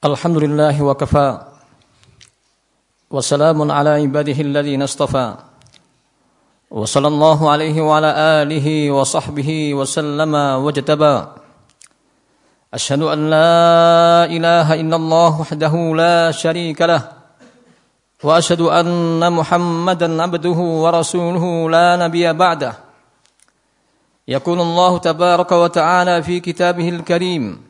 الحمد لله وكفى وسلام على عباده الذين اصطفى وصلى الله عليه وعلى آله وصحبه وسلم واجتبى. أشهد أن لا إله إلا الله وحده لا شريك له وأشهد أن محمدا عبده ورسوله لا نبي بعده. يقول الله تبارك وتعالى في كتابه الكريم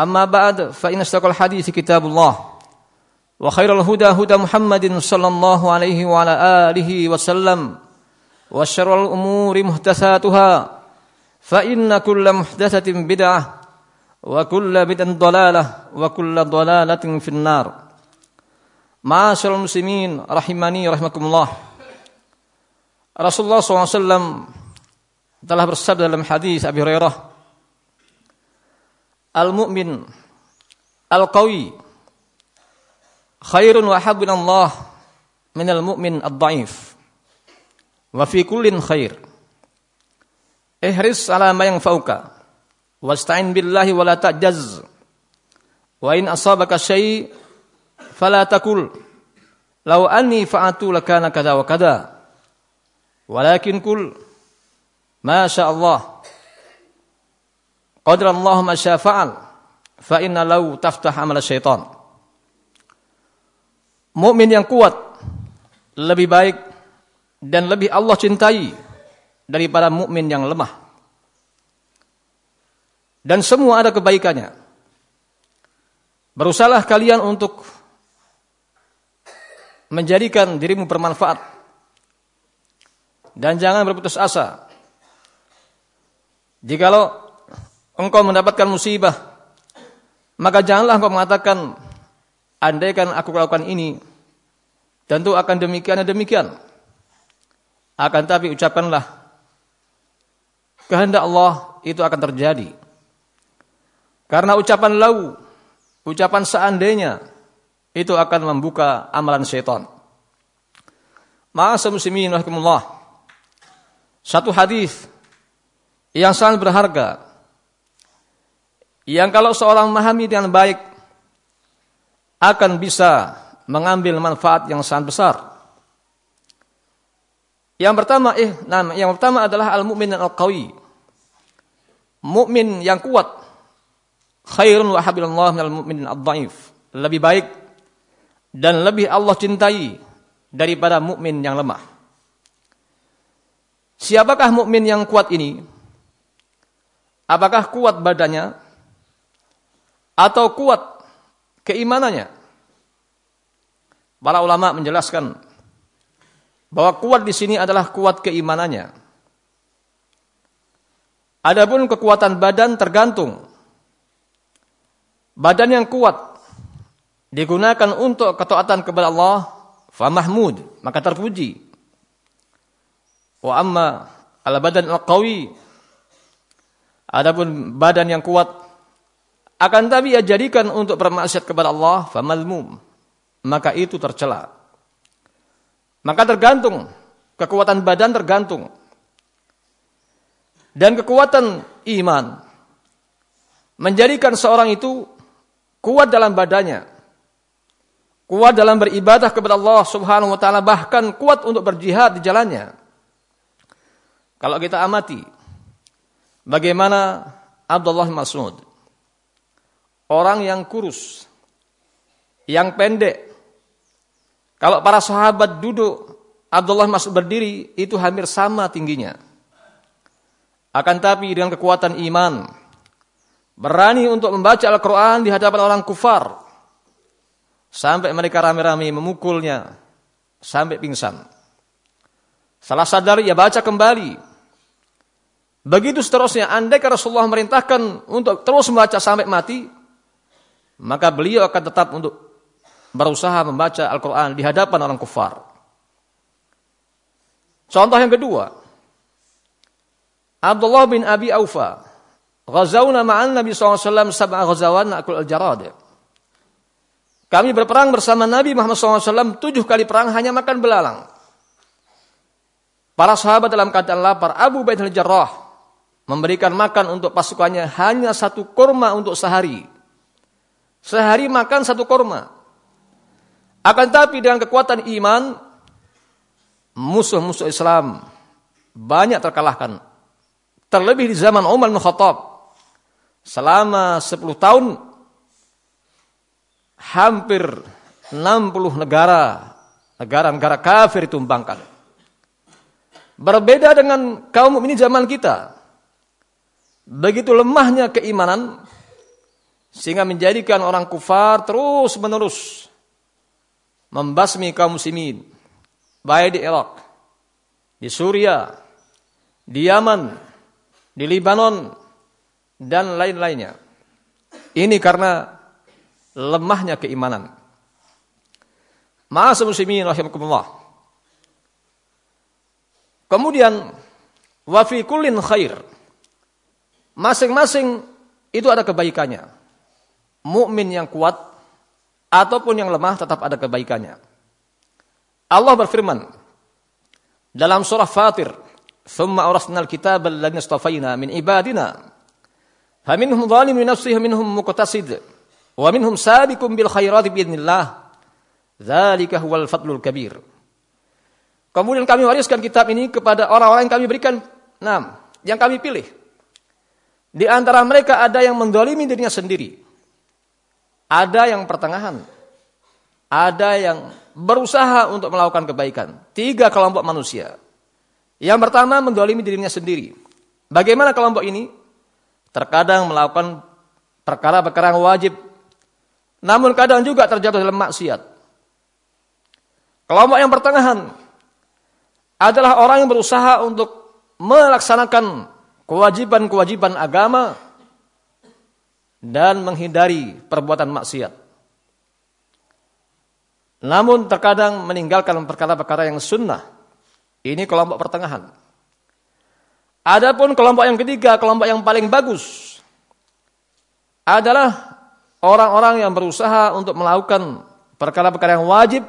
أما بعد فإن استقى الحديث كتاب الله وخير الهدى هدى محمد صلى الله عليه وعلى آله وسلم وشر الأمور محدثاتها فإن كل محدثة بدعة وكل بدعة ضلالة وكل ضلالة في النار معاشر المسلمين رحمني رحمكم الله Rasulullah SAW telah bersabda dalam hadis Abi Hurairah al-mu'min al-qawi khairun wa habbun Allah min al-mu'min ad-da'if wa fi kullin khair ihris ala ma yanfa'uka wasta'in billahi wa la ta'jaz wa in asabaka syai' fala takul law anni fa'atu lakana kada wa kada walakin kul ma sya Allah Qadra Allah ma syafa'al fa inna lau taftah amal syaitan. Mukmin yang kuat lebih baik dan lebih Allah cintai daripada mukmin yang lemah. Dan semua ada kebaikannya. Berusahalah kalian untuk menjadikan dirimu bermanfaat dan jangan berputus asa. Jikalau engkau mendapatkan musibah, maka janganlah engkau mengatakan, andaikan aku lakukan ini, tentu akan demikian dan demikian. Akan tapi ucapkanlah, kehendak Allah itu akan terjadi. Karena ucapan lau, ucapan seandainya, itu akan membuka amalan syaitan. Ma'asa muslimin rahimahullah. Satu hadis yang sangat berharga yang kalau seorang memahami dengan baik akan bisa mengambil manfaat yang sangat besar. Yang pertama eh nah, yang pertama adalah al-mu'min al-qawi. Mukmin yang kuat khairun wa habilallah minal mu'min ad-dhaif. Lebih baik dan lebih Allah cintai daripada mukmin yang lemah. Siapakah mukmin yang kuat ini? Apakah kuat badannya? Atau kuat keimanannya. Para ulama menjelaskan bahwa kuat di sini adalah kuat keimanannya. Adapun kekuatan badan tergantung. Badan yang kuat digunakan untuk ketaatan kepada Allah, fa mahmud, maka terpuji. Wa amma al badan al qawi Adapun badan yang kuat akan tapi ia jadikan untuk bermaksiat kepada Allah, famalmum. Maka itu tercela. Maka tergantung, kekuatan badan tergantung. Dan kekuatan iman menjadikan seorang itu kuat dalam badannya. Kuat dalam beribadah kepada Allah Subhanahu wa taala bahkan kuat untuk berjihad di jalannya. Kalau kita amati bagaimana Abdullah Mas'ud orang yang kurus, yang pendek. Kalau para sahabat duduk, Abdullah masuk berdiri, itu hampir sama tingginya. Akan tapi dengan kekuatan iman, berani untuk membaca Al-Quran di hadapan orang kufar, sampai mereka rame-rame memukulnya, sampai pingsan. Salah sadar ia baca kembali. Begitu seterusnya, andai Rasulullah merintahkan untuk terus membaca sampai mati, maka beliau akan tetap untuk berusaha membaca Al-Quran di hadapan orang kufar. Contoh yang kedua, Abdullah bin Abi Aufa, Ghazawna ma'an Nabi SAW sab'a ghazawan akul al-jarad. Kami berperang bersama Nabi Muhammad SAW tujuh kali perang hanya makan belalang. Para sahabat dalam keadaan lapar, Abu Baid al-Jarrah memberikan makan untuk pasukannya hanya satu kurma untuk sehari. Sehari makan satu kurma. Akan tapi dengan kekuatan iman, musuh-musuh Islam banyak terkalahkan. Terlebih di zaman Umar bin Khattab. Selama 10 tahun hampir 60 negara negara-negara kafir ditumbangkan. Berbeda dengan kaum ini zaman kita. Begitu lemahnya keimanan sehingga menjadikan orang kufar terus-menerus membasmi kaum muslimin baik di Irak, di Suria, di Yaman, di Libanon dan lain-lainnya. Ini karena lemahnya keimanan. Ma'asal muslimin rahimakumullah. Kemudian wa fi kullin khair. Masing-masing itu ada kebaikannya. Mukmin yang kuat ataupun yang lemah tetap ada kebaikannya. Allah berfirman dalam surah Fatir, "Tsumma awrasnal kitaba alladziina istafaina min ibadina, faminhum dhalimun li nafsihi minhum muqtasid." Wa minhum sabiqum bil khairati biidznillah. Dzalika huwal fadlul kabir. Kemudian kami wariskan kitab ini kepada orang-orang yang kami berikan enam, yang kami pilih. Di antara mereka ada yang mendolimi dirinya sendiri. Ada yang pertengahan. Ada yang berusaha untuk melakukan kebaikan. Tiga kelompok manusia. Yang pertama mendolimi dirinya sendiri. Bagaimana kelompok ini? Terkadang melakukan perkara-perkara yang wajib namun kadang juga terjatuh dalam maksiat. Kelompok yang pertengahan adalah orang yang berusaha untuk melaksanakan kewajiban-kewajiban agama dan menghindari perbuatan maksiat. Namun terkadang meninggalkan perkara-perkara yang sunnah. Ini kelompok pertengahan. Adapun kelompok yang ketiga, kelompok yang paling bagus adalah orang-orang yang berusaha untuk melakukan perkara-perkara yang wajib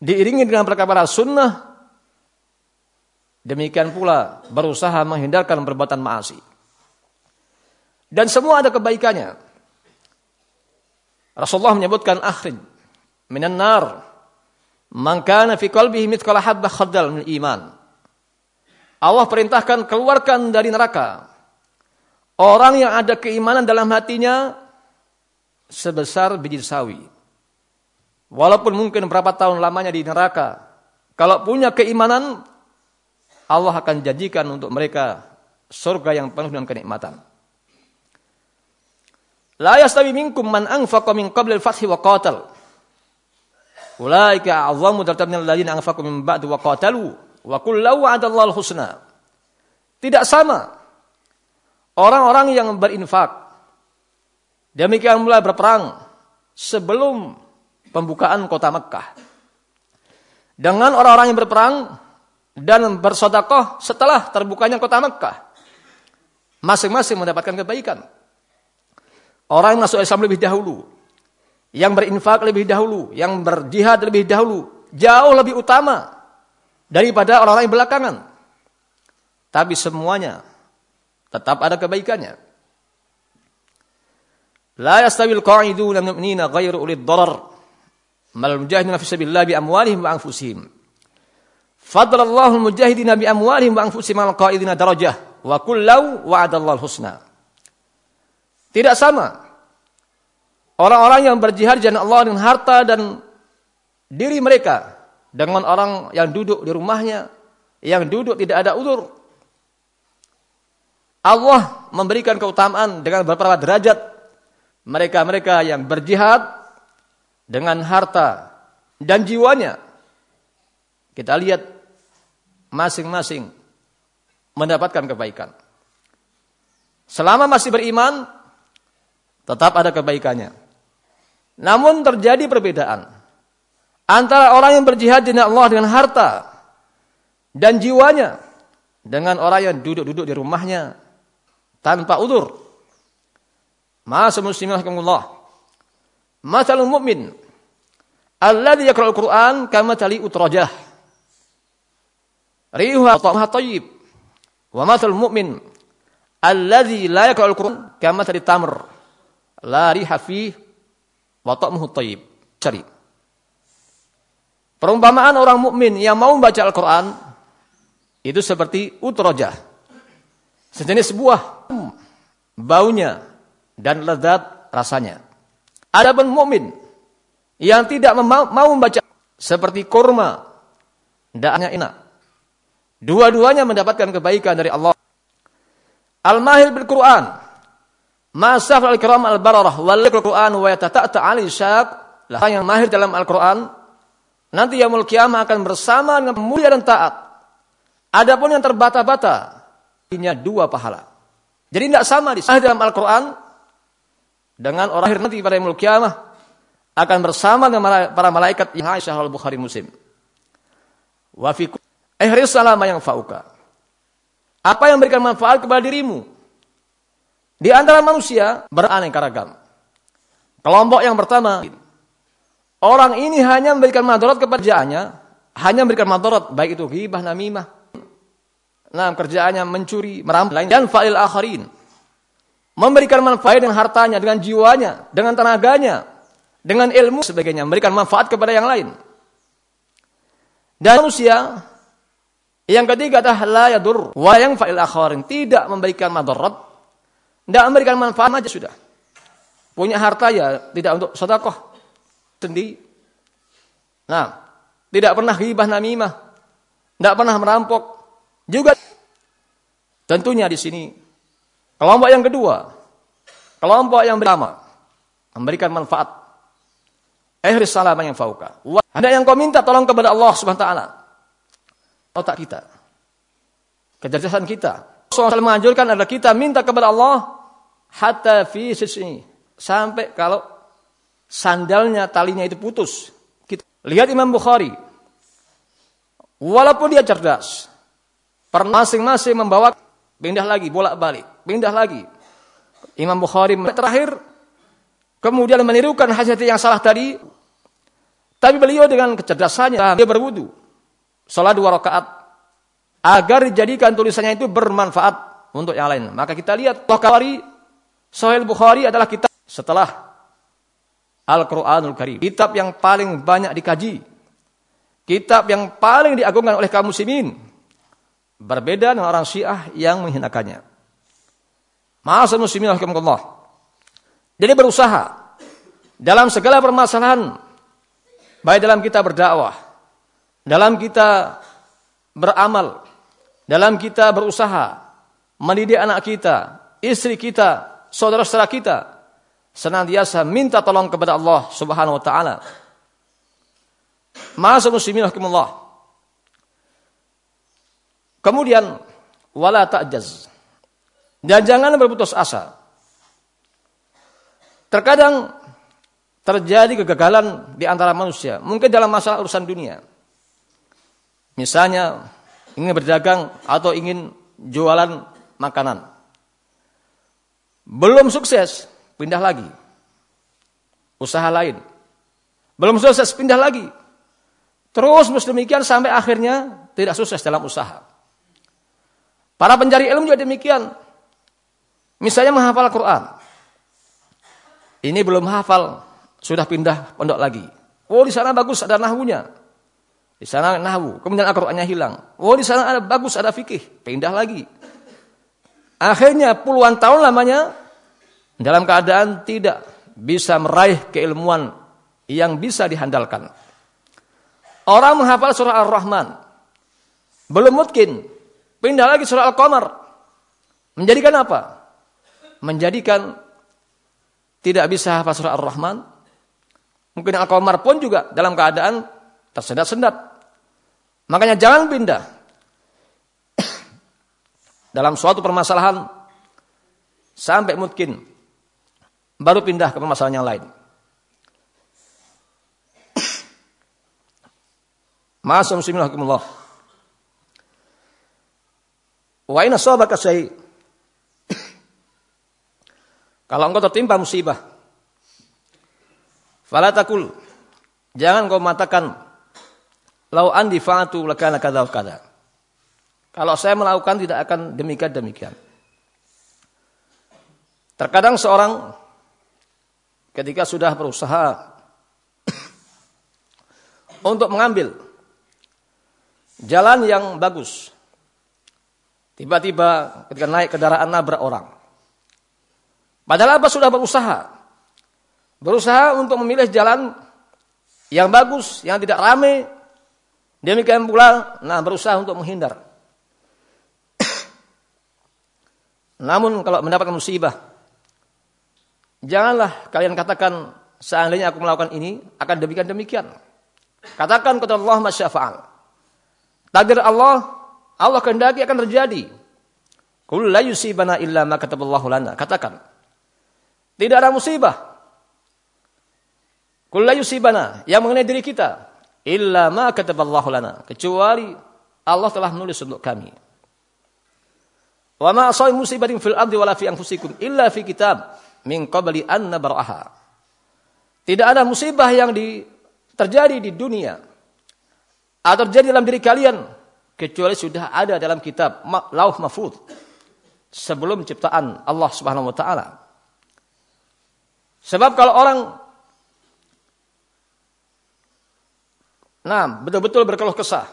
diiringi dengan perkara-perkara sunnah demikian pula berusaha menghindarkan perbuatan maasi dan semua ada kebaikannya Rasulullah menyebutkan akhir minan nar man kana fi qalbihi mithqala habbah khardal min iman Allah perintahkan keluarkan dari neraka orang yang ada keimanan dalam hatinya sebesar biji sawi. Walaupun mungkin berapa tahun lamanya di neraka. Kalau punya keimanan, Allah akan janjikan untuk mereka surga yang penuh dengan kenikmatan. La yastawi minkum man anfaqa min qabli al-fathi wa qatal. Ulaika a'zamu darajatan minal anfaqu min ba'du wa qatalu wa kullu wa'adallahu husna. Tidak sama orang-orang yang berinfak Demikian mulai berperang sebelum pembukaan kota Mekah. Dengan orang-orang yang berperang dan bersodakoh setelah terbukanya kota Mekah. Masing-masing mendapatkan kebaikan. Orang yang masuk Islam lebih dahulu. Yang berinfak lebih dahulu. Yang berjihad lebih dahulu. Jauh lebih utama daripada orang-orang yang belakangan. Tapi semuanya tetap ada kebaikannya. La yastawil qa'iduna mu'minina ghairu ulid darar. Mal mujahidina fi sabilillah bi amwalihim wa anfusihim. Fadlallahu al-mujahidina bi amwalihim wa anfusihim al qa'idina darajah wa kullau wa'adallahu husna. Tidak sama. Orang-orang yang berjihad jalan Allah dengan harta dan diri mereka dengan orang yang duduk di rumahnya, yang duduk tidak ada udur. Allah memberikan keutamaan dengan beberapa derajat mereka-mereka yang berjihad dengan harta dan jiwanya. Kita lihat masing-masing mendapatkan kebaikan. Selama masih beriman, tetap ada kebaikannya. Namun terjadi perbedaan antara orang yang berjihad di Allah dengan harta dan jiwanya dengan orang yang duduk-duduk di rumahnya tanpa udur. Masa muslimin rahimakumullah. Masalul mu'min alladhi yaqra'ul Qur'an kama tali utrajah. Rihuha ta'amha tayyib. Wa masalul mu'min alladhi la yaqra'ul Qur'an kama tali tamr. La riha wa ta'muhu. Cari. Perumpamaan orang mukmin yang mau membaca Al-Qur'an itu seperti utrojah. Sejenis buah baunya dan lezat rasanya. Adapun mukmin yang tidak mau, membaca seperti kurma, daknya enak. Dua-duanya mendapatkan kebaikan dari Allah. Al-mahil bil Quran Masaf al-kiram al-bararah wal Quran wa yatata'ta 'ali. Lah yang mahir dalam Al-Qur'an nanti yaumul kiamah akan bersama dengan mulia dan taat. Adapun yang terbata-bata punya dua pahala. Jadi tidak sama di dalam Al-Qur'an dengan orang nanti pada yaumul kiamah akan bersama dengan para malaikat yang Aisyah al-Bukhari Muslim. Wa fi ihris yang fauka. Apa yang memberikan manfaat kepada dirimu? Di antara manusia beraneka ragam. Kelompok yang pertama, orang ini hanya memberikan madarat kepada kerjaannya, hanya memberikan madarat, baik itu ghibah, namimah. Nah, kerjaannya mencuri, merampas, dan fa'il akharin. Memberikan manfaat dengan hartanya, dengan jiwanya, dengan tenaganya, dengan ilmu sebagainya, memberikan manfaat kepada yang lain. Dan manusia yang ketiga adalah la yadur wa yang fa'il akharin, tidak memberikan madarat tidak memberikan manfaat aja sudah. Punya harta ya tidak untuk sedekah sendiri. Nah, tidak pernah ghibah namimah. Tidak pernah merampok. Juga tentunya di sini kelompok yang kedua, kelompok yang pertama memberikan manfaat. Ihris salam yang fauka. Ada yang kau minta tolong kepada Allah Subhanahu wa taala. Otak kita. Kecerdasan kita. Soal menganjurkan adalah kita minta kepada Allah hatta fi sisi sampai kalau sandalnya talinya itu putus. Kita lihat Imam Bukhari. Walaupun dia cerdas, pernah masing-masing membawa pindah lagi, bolak-balik, pindah lagi. Imam Bukhari terakhir kemudian menirukan hadis yang salah tadi. Tapi beliau dengan kecerdasannya dia berwudu. Salat dua rakaat agar dijadikan tulisannya itu bermanfaat untuk yang lain. Maka kita lihat Bukhari Sahih Bukhari adalah kitab setelah Al-Quranul Karim. Kitab yang paling banyak dikaji. Kitab yang paling diagungkan oleh kaum muslimin. Berbeda dengan orang syiah yang menghinakannya. Masa muslimin Allah. Jadi berusaha dalam segala permasalahan. Baik dalam kita berdakwah. Dalam kita beramal. Dalam kita berusaha. Mendidik anak kita. Istri kita saudara-saudara kita senantiasa minta tolong kepada Allah Subhanahu wa taala. Masa muslimin rahimakumullah. Kemudian wala ta'jaz. Dan jangan berputus asa. Terkadang terjadi kegagalan di antara manusia, mungkin dalam masalah urusan dunia. Misalnya ingin berdagang atau ingin jualan makanan. Belum sukses, pindah lagi. Usaha lain. Belum sukses, pindah lagi. Terus demikian sampai akhirnya tidak sukses dalam usaha. Para pencari ilmu juga demikian. Misalnya menghafal Quran. Ini belum hafal, sudah pindah pondok lagi. Oh di sana bagus ada nahwunya. Di sana nahwu, kemudian Al-Qur'annya hilang. Oh di sana ada bagus ada fikih, pindah lagi. Akhirnya puluhan tahun lamanya dalam keadaan tidak bisa meraih keilmuan yang bisa dihandalkan. Orang menghafal surah Ar-Rahman. Belum mungkin. Pindah lagi surah Al-Qamar. Menjadikan apa? Menjadikan tidak bisa hafal surah Ar-Rahman. Mungkin Al-Qamar pun juga dalam keadaan tersendat-sendat. Makanya jangan pindah dalam suatu permasalahan sampai mungkin Baru pindah ke permasalahan yang lain. Ma'asam muslimin hakumullah. Wa ina sabaka syai. Kalau engkau tertimpa musibah, fala takul. Jangan kau mengatakan lau andi fa'atu lakana kada kada. Kalau saya melakukan tidak akan demikian demikian. Terkadang seorang ketika sudah berusaha untuk mengambil jalan yang bagus. Tiba-tiba ketika naik kendaraan nabrak orang. Padahal apa sudah berusaha? Berusaha untuk memilih jalan yang bagus, yang tidak ramai. Demikian pula, nah berusaha untuk menghindar. Namun kalau mendapatkan musibah, janganlah kalian katakan seandainya aku melakukan ini akan demikian demikian. Katakan kepada Allah masyafa'al. Takdir Allah, Allah kehendaki akan terjadi. Kul la yusibana illa ma kataballahu lana. Katakan. Tidak ada musibah. Kul la yusibana yang mengenai diri kita illa ma kataballahu lana. Kecuali Allah telah menulis untuk kami. Wa ma asai musibatin fil ardi wala fi anfusikum illa fi kitab min qabli an nabraha. Tidak ada musibah yang di, terjadi di dunia atau terjadi dalam diri kalian kecuali sudah ada dalam kitab Lauh Mahfuz sebelum ciptaan Allah Subhanahu wa taala. Sebab kalau orang Nah, betul-betul berkeluh kesah.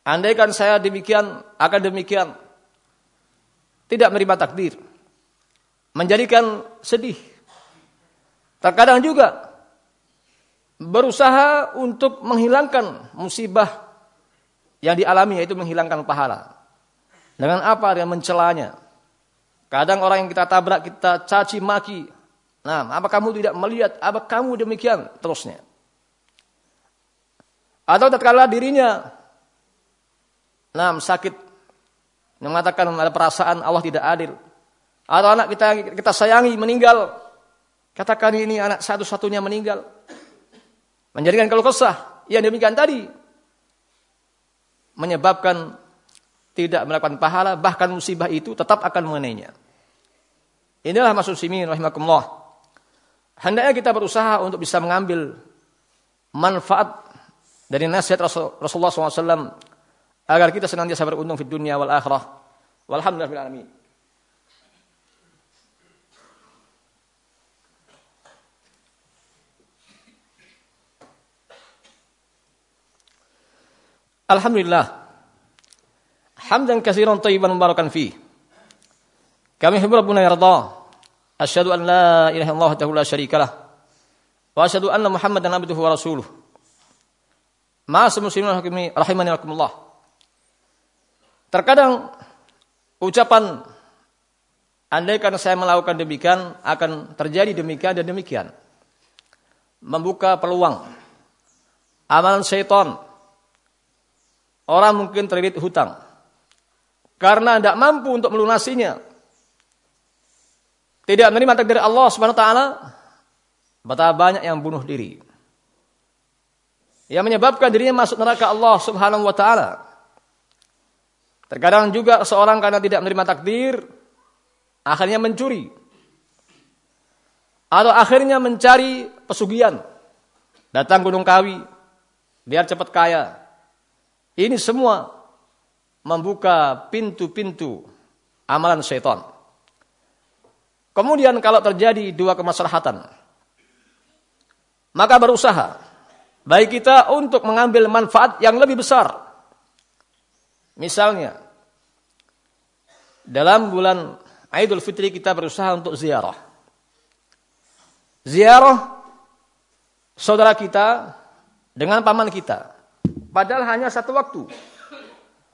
Andaikan saya demikian, akan demikian. Tidak menerima takdir. Menjadikan sedih. Terkadang juga berusaha untuk menghilangkan musibah yang dialami yaitu menghilangkan pahala. Dengan apa? Dengan mencelanya. Kadang orang yang kita tabrak, kita caci maki. Nah, apa kamu tidak melihat? Apa kamu demikian? Terusnya. Atau tatkala dirinya nah, sakit mengatakan ada perasaan Allah tidak adil. Atau anak kita kita sayangi meninggal. Katakan ini anak satu-satunya meninggal. Menjadikan kalau kesah. Yang demikian tadi menyebabkan tidak melakukan pahala, bahkan musibah itu tetap akan mengenainya. Inilah maksud simin rahimakumullah. Hendaknya kita berusaha untuk bisa mengambil manfaat dari nasihat Rasulullah SAW agar kita senantiasa beruntung di dunia wal akhirah. Walhamdulillah Alhamdulillah. Hamdan katsiran tayyiban mubarakan fi. Kami hibbu rabbuna yarda. Asyhadu an la ilaha illallah wahdahu la syarikalah. Wa asyhadu anna Muhammadan abduhu wa rasuluh. Ma'asal muslimin rahimani rahimakumullah. Terkadang ucapan andai karena saya melakukan demikian akan terjadi demikian dan demikian. Membuka peluang amalan syaitan Orang mungkin terlilit hutang. Karena tidak mampu untuk melunasinya. Tidak menerima takdir Allah Subhanahu wa taala. Betapa banyak yang bunuh diri. Yang menyebabkan dirinya masuk neraka Allah Subhanahu wa taala. Terkadang juga seorang karena tidak menerima takdir akhirnya mencuri. Atau akhirnya mencari pesugihan. Datang Gunung Kawi biar cepat kaya. Ini semua membuka pintu-pintu amalan syaitan. Kemudian kalau terjadi dua kemaslahatan, maka berusaha baik kita untuk mengambil manfaat yang lebih besar. Misalnya, dalam bulan Idul Fitri kita berusaha untuk ziarah. Ziarah saudara kita dengan paman kita. Padahal hanya satu waktu.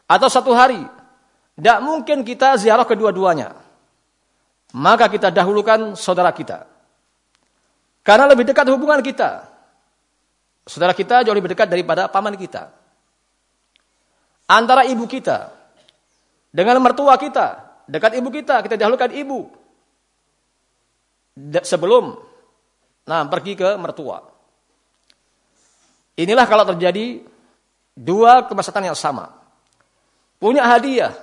Atau satu hari. Tidak mungkin kita ziarah kedua-duanya. Maka kita dahulukan saudara kita. Karena lebih dekat hubungan kita. Saudara kita jauh lebih dekat daripada paman kita. Antara ibu kita dengan mertua kita. Dekat ibu kita, kita dahulukan ibu. Sebelum nah pergi ke mertua. Inilah kalau terjadi Dua kemaslahatan yang sama. Punya hadiah.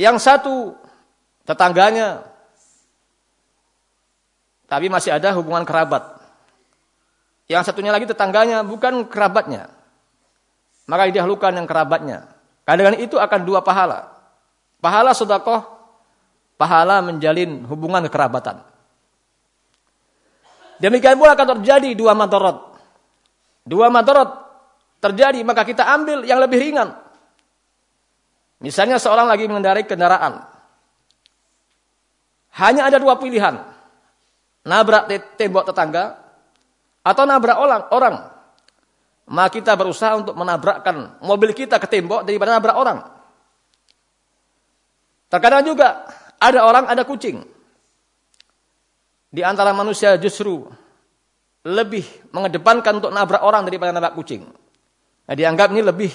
Yang satu tetangganya tapi masih ada hubungan kerabat. Yang satunya lagi tetangganya bukan kerabatnya. Maka didahulukan yang kerabatnya. Kadang itu akan dua pahala. Pahala sodakoh, pahala menjalin hubungan kerabatan. Demikian pula akan terjadi dua madorot. Dua madorot terjadi, maka kita ambil yang lebih ringan. Misalnya seorang lagi mengendarai kendaraan. Hanya ada dua pilihan. Nabrak tembok tetangga atau nabrak orang. orang. Maka kita berusaha untuk menabrakkan mobil kita ke tembok daripada nabrak orang. Terkadang juga ada orang, ada kucing. Di antara manusia justru lebih mengedepankan untuk nabrak orang daripada nabrak kucing. Nah, dianggap ini lebih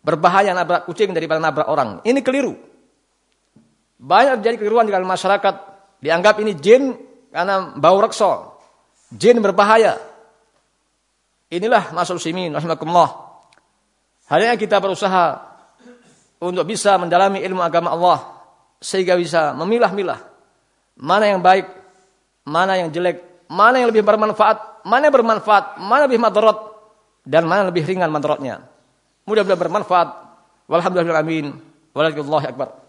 berbahaya nabrak kucing daripada nabrak orang. Ini keliru. Banyak terjadi keliruan di dalam masyarakat. Dianggap ini jin karena bau rekso. Jin berbahaya. Inilah masuk simin. Rahimakumullah. Hanya kita berusaha untuk bisa mendalami ilmu agama Allah. Sehingga bisa memilah-milah. Mana yang baik. Mana yang jelek. Mana yang lebih bermanfaat. Mana yang bermanfaat. Mana yang lebih madarat dan mana lebih ringan mantrotnya. Mudah-mudahan bermanfaat. Walhamdulillah amin. Walhamdulillah akbar.